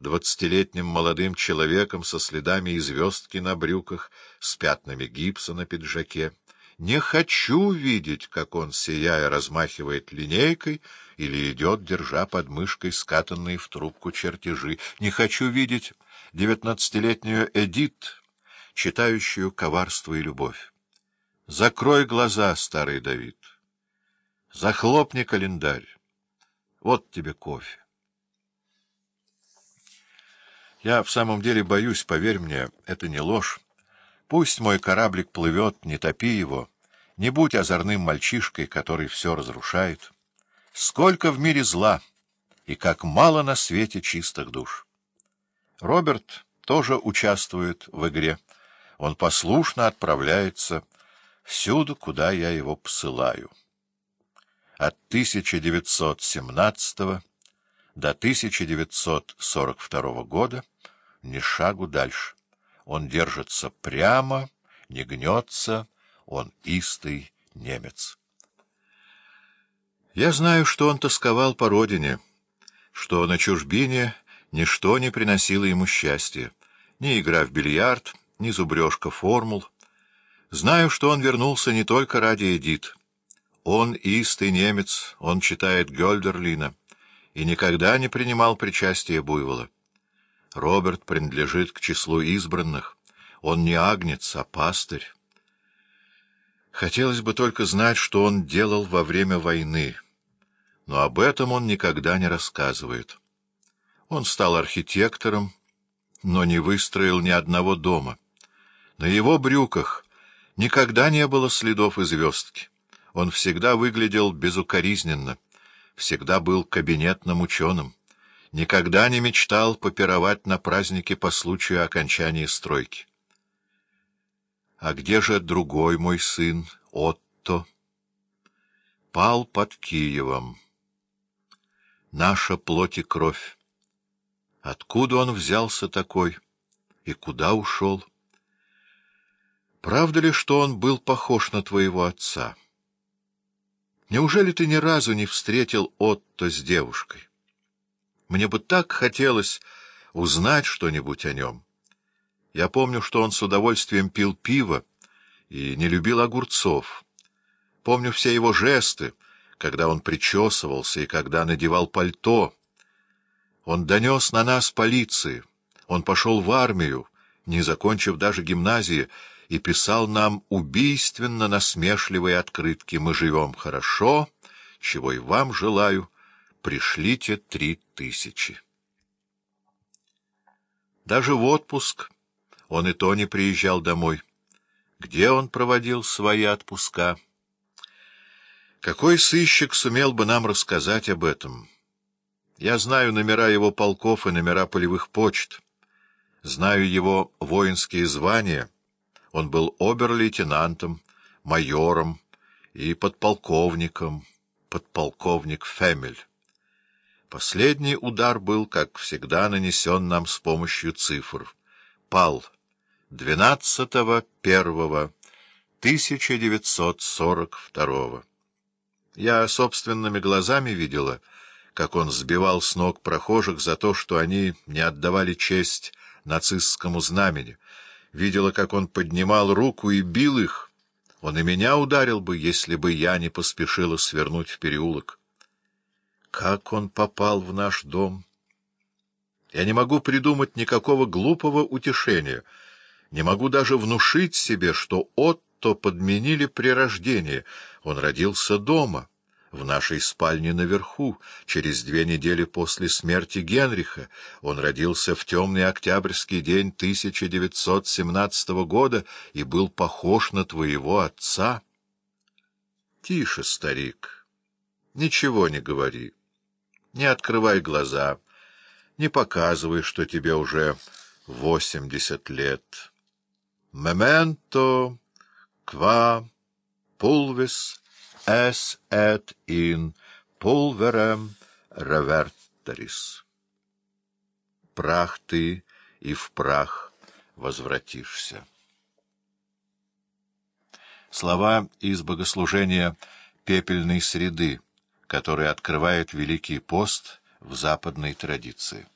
двадцатилетним молодым человеком со следами и звездки на брюках, с пятнами гипса на пиджаке. Не хочу видеть, как он, сияя, размахивает линейкой или идет, держа под мышкой скатанные в трубку чертежи. Не хочу видеть девятнадцатилетнюю Эдит, читающую коварство и любовь. Закрой глаза, старый Давид. Захлопни календарь. Вот тебе кофе. Я в самом деле боюсь, поверь мне, это не ложь. Пусть мой кораблик плывет, не топи его. Не будь озорным мальчишкой, который все разрушает. Сколько в мире зла, и как мало на свете чистых душ. Роберт тоже участвует в игре. Он послушно отправляется всюду, куда я его посылаю. От 1917 до 1942 года ни шагу дальше. Он держится прямо, не гнется, он истый немец. Я знаю, что он тосковал по родине, что на чужбине ничто не приносило ему счастья, ни игра в бильярд, ни зубрежка формул. Знаю, что он вернулся не только ради Эдит. Он истый немец, он читает Гёльдерлина и никогда не принимал причастия Буйвола. Роберт принадлежит к числу избранных. Он не агнец, а пастырь. Хотелось бы только знать, что он делал во время войны, но об этом он никогда не рассказывает. Он стал архитектором, но не выстроил ни одного дома. На его брюках никогда не было следов и звездки. Он всегда выглядел безукоризненно, всегда был кабинетным ученым, никогда не мечтал попировать на празднике по случаю окончания стройки. А где же другой мой сын, Отто? Пал под Киевом. Наша плоть и кровь. Откуда он взялся такой и куда ушел? Правда ли, что он был похож на твоего отца? Неужели ты ни разу не встретил Отто с девушкой? Мне бы так хотелось узнать что-нибудь о нем. Я помню, что он с удовольствием пил пиво и не любил огурцов. Помню все его жесты, когда он причесывался и когда надевал пальто. Он донес на нас полиции. Он пошел в армию, не закончив даже гимназии, и писал нам убийственно насмешливые открытки «Мы живем хорошо, чего и вам желаю, пришлите три тысячи». Даже в отпуск он и то не приезжал домой. Где он проводил свои отпуска? Какой сыщик сумел бы нам рассказать об этом? Я знаю номера его полков и номера полевых почт. Знаю его воинские звания. Он был обер-лейтенантом, майором и подполковником, подполковник Фемель. Последний удар был, как всегда, нанесен нам с помощью цифр. Пал 12.01.1942. Я собственными глазами видела, как он сбивал с ног прохожих за то, что они не отдавали честь нацистскому знамени. Видела, как он поднимал руку и бил их. Он и меня ударил бы, если бы я не поспешила свернуть в переулок. Как он попал в наш дом? Я не могу придумать никакого глупого утешения — не могу даже внушить себе, что Отто подменили при рождении. Он родился дома, в нашей спальне наверху, через две недели после смерти Генриха. Он родился в темный октябрьский день 1917 года и был похож на твоего отца. Тише, старик, ничего не говори, не открывай глаза, не показывай, что тебе уже восемьдесят лет». Memento qua pulvis es et in pulverem reverteris. Прах ты и в прах возвратишься. Слова из богослужения «Пепельной среды», который открывает Великий пост в западной традиции.